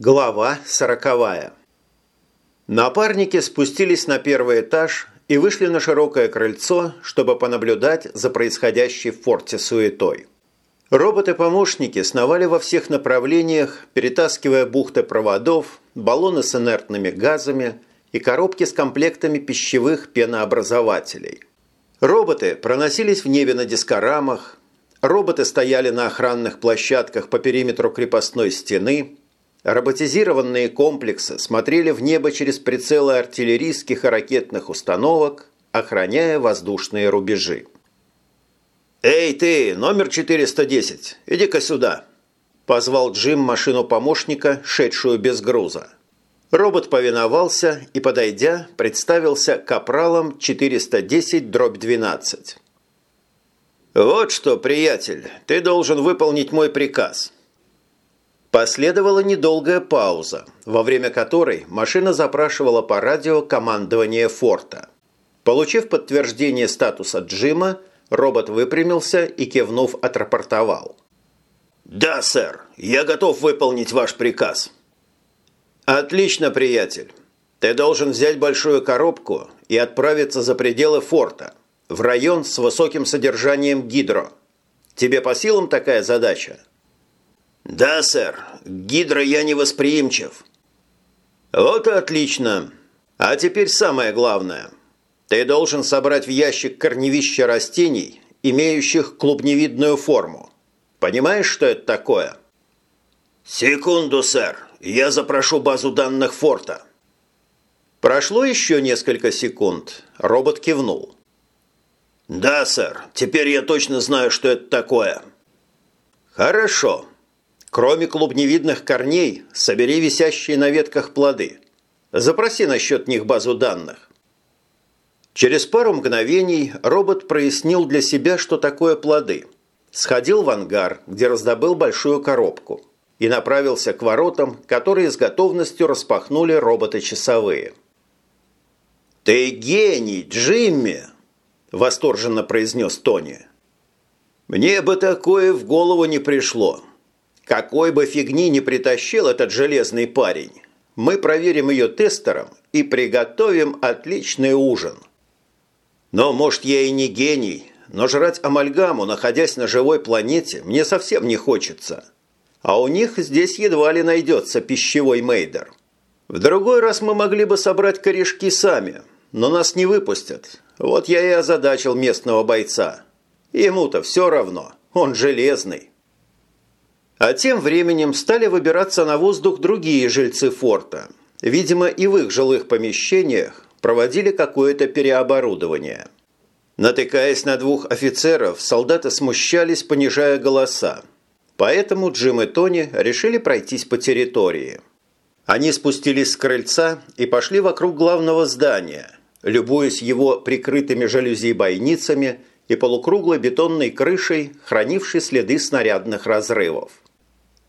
Глава сороковая. Напарники спустились на первый этаж и вышли на широкое крыльцо, чтобы понаблюдать за происходящей в форте суетой. Роботы-помощники сновали во всех направлениях, перетаскивая бухты проводов, баллоны с инертными газами и коробки с комплектами пищевых пенообразователей. Роботы проносились в небе на дискорамах, роботы стояли на охранных площадках по периметру крепостной стены – Роботизированные комплексы смотрели в небо через прицелы артиллерийских и ракетных установок, охраняя воздушные рубежи. «Эй, ты, номер 410, иди-ка сюда!» – позвал Джим машину помощника, шедшую без груза. Робот повиновался и, подойдя, представился капралом 410-12. «Вот что, приятель, ты должен выполнить мой приказ – Последовала недолгая пауза, во время которой машина запрашивала по радио командование форта. Получив подтверждение статуса Джима, робот выпрямился и, кивнув, отрапортовал. «Да, сэр, я готов выполнить ваш приказ». «Отлично, приятель. Ты должен взять большую коробку и отправиться за пределы форта, в район с высоким содержанием гидро. Тебе по силам такая задача?» «Да, сэр. Гидро я невосприимчив». «Вот и отлично. А теперь самое главное. Ты должен собрать в ящик корневища растений, имеющих клубневидную форму. Понимаешь, что это такое?» «Секунду, сэр. Я запрошу базу данных форта». Прошло еще несколько секунд. Робот кивнул. «Да, сэр. Теперь я точно знаю, что это такое». «Хорошо. Кроме клубневидных корней, собери висящие на ветках плоды. Запроси насчет них базу данных. Через пару мгновений робот прояснил для себя, что такое плоды. Сходил в ангар, где раздобыл большую коробку, и направился к воротам, которые с готовностью распахнули роботы-часовые. «Ты гений, Джимми!» – восторженно произнес Тони. «Мне бы такое в голову не пришло. Какой бы фигни не притащил этот железный парень, мы проверим ее тестером и приготовим отличный ужин. Но, может, я и не гений, но жрать амальгаму, находясь на живой планете, мне совсем не хочется. А у них здесь едва ли найдется пищевой мейдер. В другой раз мы могли бы собрать корешки сами, но нас не выпустят. Вот я и озадачил местного бойца. Ему-то все равно, он железный. А тем временем стали выбираться на воздух другие жильцы форта. Видимо, и в их жилых помещениях проводили какое-то переоборудование. Натыкаясь на двух офицеров, солдаты смущались, понижая голоса. Поэтому Джим и Тони решили пройтись по территории. Они спустились с крыльца и пошли вокруг главного здания, любуясь его прикрытыми жалюзи-бойницами и полукруглой бетонной крышей, хранившей следы снарядных разрывов.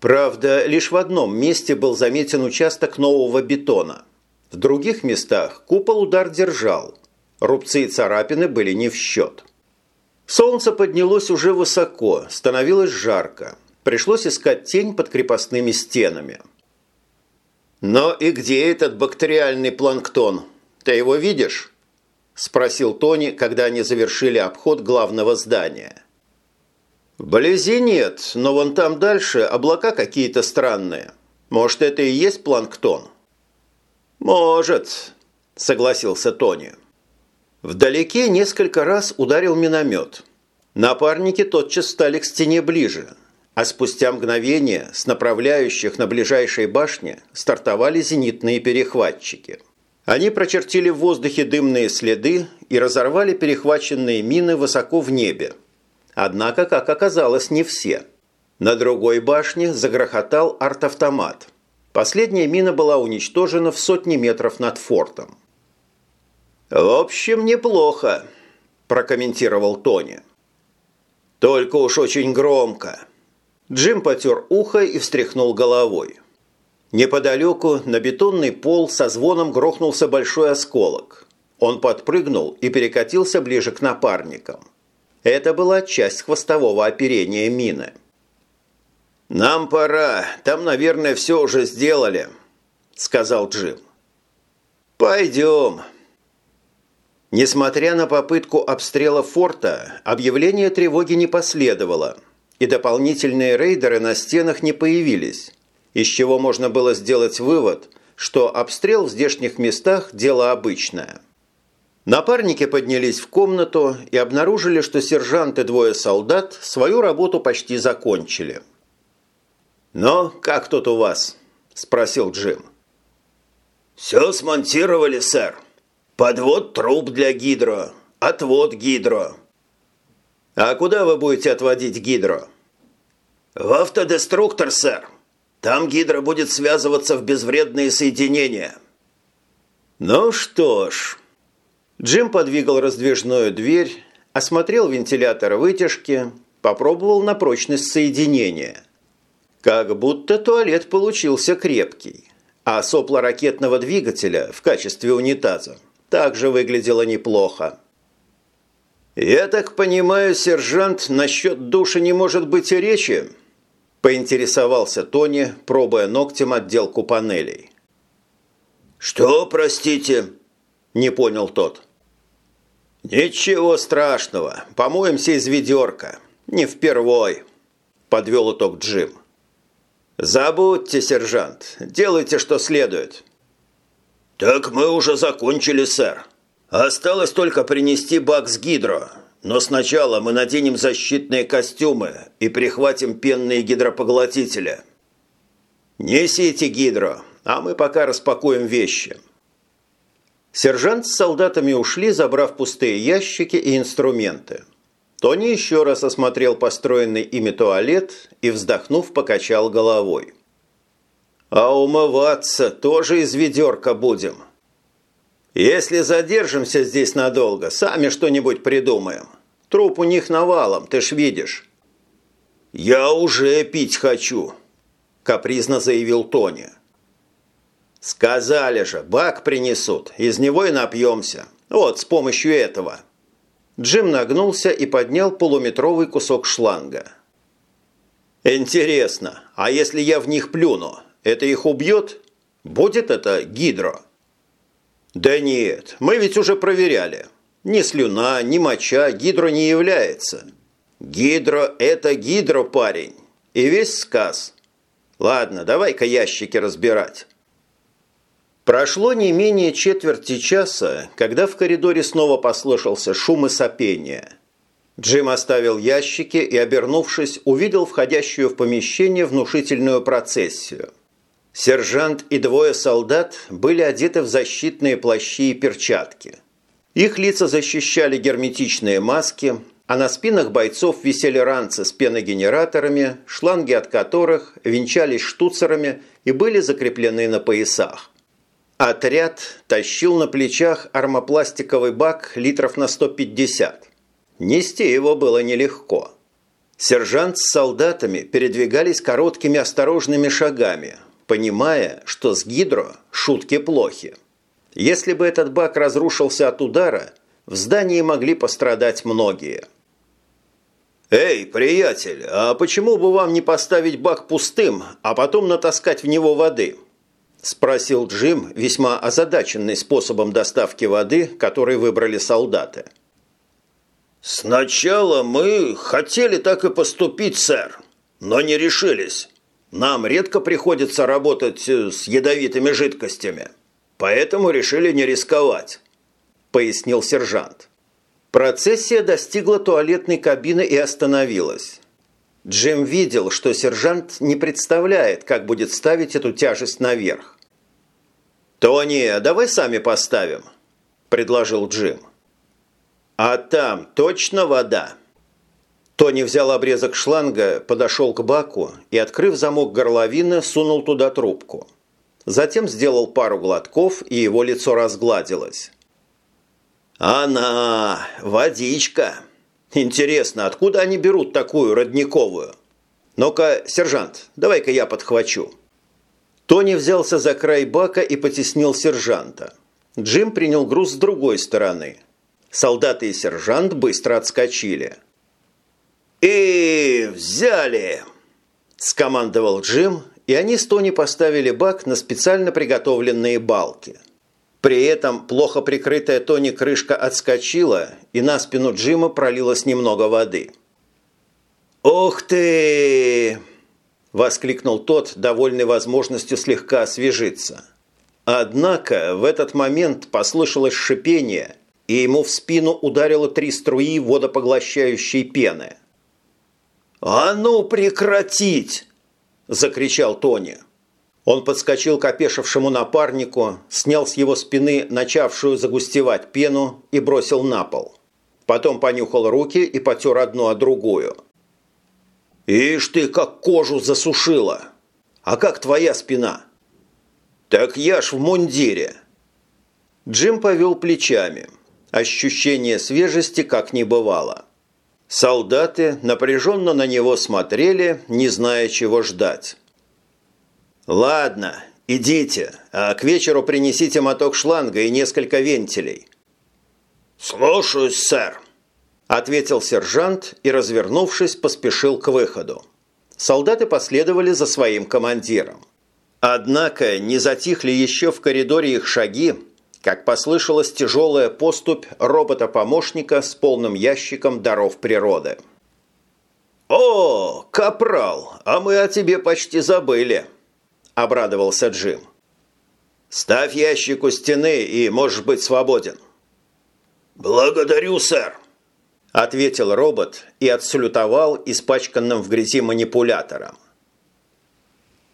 Правда, лишь в одном месте был заметен участок нового бетона. В других местах купол удар держал. Рубцы и царапины были не в счет. Солнце поднялось уже высоко, становилось жарко. Пришлось искать тень под крепостными стенами. «Но и где этот бактериальный планктон? Ты его видишь?» – спросил Тони, когда они завершили обход главного здания. «Вблизи нет, но вон там дальше облака какие-то странные. Может, это и есть планктон?» «Может», – согласился Тони. Вдалеке несколько раз ударил миномет. Напарники тотчас стали к стене ближе, а спустя мгновение с направляющих на ближайшей башне стартовали зенитные перехватчики. Они прочертили в воздухе дымные следы и разорвали перехваченные мины высоко в небе, Однако, как оказалось, не все. На другой башне загрохотал артавтомат. Последняя мина была уничтожена в сотни метров над фортом. «В общем, неплохо», – прокомментировал Тони. «Только уж очень громко». Джим потер ухо и встряхнул головой. Неподалеку на бетонный пол со звоном грохнулся большой осколок. Он подпрыгнул и перекатился ближе к напарникам. Это была часть хвостового оперения мины. «Нам пора. Там, наверное, все уже сделали», – сказал Джим. «Пойдем». Несмотря на попытку обстрела форта, объявление тревоги не последовало, и дополнительные рейдеры на стенах не появились, из чего можно было сделать вывод, что обстрел в здешних местах – дело обычное. Напарники поднялись в комнату и обнаружили, что сержант и двое солдат свою работу почти закончили. «Но как тут у вас?» – спросил Джим. «Все смонтировали, сэр», Подвод труб для гидро. Отвод гидро. А куда вы будете отводить гидро? В автодеструктор, сэр. Там гидро будет связываться в безвредные соединения. Ну что ж. Джим подвигал раздвижную дверь, осмотрел вентилятор вытяжки, попробовал на прочность соединения. Как будто туалет получился крепкий, а сопло ракетного двигателя в качестве унитаза также выглядело неплохо. «Я так понимаю, сержант, насчет души не может быть и речи?» – поинтересовался Тони, пробуя ногтем отделку панелей. «Что, простите?» – не понял тот. «Ничего страшного. Помоемся из ведерка. Не впервой», – подвел итог Джим. «Забудьте, сержант. Делайте, что следует. «Так мы уже закончили, сэр. Осталось только принести бак с гидро. Но сначала мы наденем защитные костюмы и прихватим пенные гидропоглотители». «Несите гидро, а мы пока распакуем вещи». Сержант с солдатами ушли, забрав пустые ящики и инструменты. Тони еще раз осмотрел построенный ими туалет и, вздохнув, покачал головой. А умываться тоже из ведерка будем. Если задержимся здесь надолго, сами что-нибудь придумаем. Труп у них навалом, ты ж видишь. Я уже пить хочу, капризно заявил Тони. Сказали же, бак принесут, из него и напьемся. Вот, с помощью этого. Джим нагнулся и поднял полуметровый кусок шланга. Интересно, а если я в них плюну? Это их убьет? Будет это гидро? Да нет, мы ведь уже проверяли. Ни слюна, ни моча гидро не является. Гидро – это гидро, парень. И весь сказ. Ладно, давай-ка ящики разбирать. Прошло не менее четверти часа, когда в коридоре снова послышался шум и сопение. Джим оставил ящики и, обернувшись, увидел входящую в помещение внушительную процессию. Сержант и двое солдат были одеты в защитные плащи и перчатки. Их лица защищали герметичные маски, а на спинах бойцов висели ранцы с пеногенераторами, шланги от которых венчались штуцерами и были закреплены на поясах. Отряд тащил на плечах армопластиковый бак литров на 150. Нести его было нелегко. Сержант с солдатами передвигались короткими осторожными шагами – понимая, что с гидро шутки плохи. Если бы этот бак разрушился от удара, в здании могли пострадать многие. «Эй, приятель, а почему бы вам не поставить бак пустым, а потом натаскать в него воды?» – спросил Джим, весьма озадаченный способом доставки воды, который выбрали солдаты. «Сначала мы хотели так и поступить, сэр, но не решились. Нам редко приходится работать э, с ядовитыми жидкостями, поэтому решили не рисковать», – пояснил сержант. Процессия достигла туалетной кабины и остановилась. Джим видел, что сержант не представляет, как будет ставить эту тяжесть наверх. «Тони, давай сами поставим», – предложил Джим. «А там точно вода?» Тони взял обрезок шланга, подошел к баку и, открыв замок горловины, сунул туда трубку. Затем сделал пару глотков, и его лицо разгладилось. «Она! Водичка! Интересно, откуда они берут такую родниковую? Ну-ка, сержант, давай-ка я подхвачу». Тони взялся за край бака и потеснил сержанта. Джим принял груз с другой стороны. Солдаты и сержант быстро отскочили – «И взяли!» скомандовал Джим, и они с Тони поставили бак на специально приготовленные балки. При этом плохо прикрытая Тони крышка отскочила, и на спину Джима пролилось немного воды. «Ух ты!» – воскликнул тот, довольный возможностью слегка освежиться. Однако в этот момент послышалось шипение, и ему в спину ударило три струи водопоглощающей пены. «А ну прекратить!» – закричал Тони. Он подскочил к опешившему напарнику, снял с его спины начавшую загустевать пену и бросил на пол. Потом понюхал руки и потер одну о другую. «Ишь ты, как кожу засушила! А как твоя спина?» «Так я ж в мундире!» Джим повел плечами. Ощущение свежести как не бывало. Солдаты напряженно на него смотрели, не зная, чего ждать. «Ладно, идите, а к вечеру принесите моток шланга и несколько вентилей». «Слушаюсь, сэр», – ответил сержант и, развернувшись, поспешил к выходу. Солдаты последовали за своим командиром. Однако не затихли еще в коридоре их шаги, как послышалась тяжелая поступь робота-помощника с полным ящиком даров природы. «О, капрал, а мы о тебе почти забыли!» – обрадовался Джим. «Ставь ящик у стены и можешь быть свободен». «Благодарю, сэр», – ответил робот и отсалютовал испачканным в грязи манипулятором.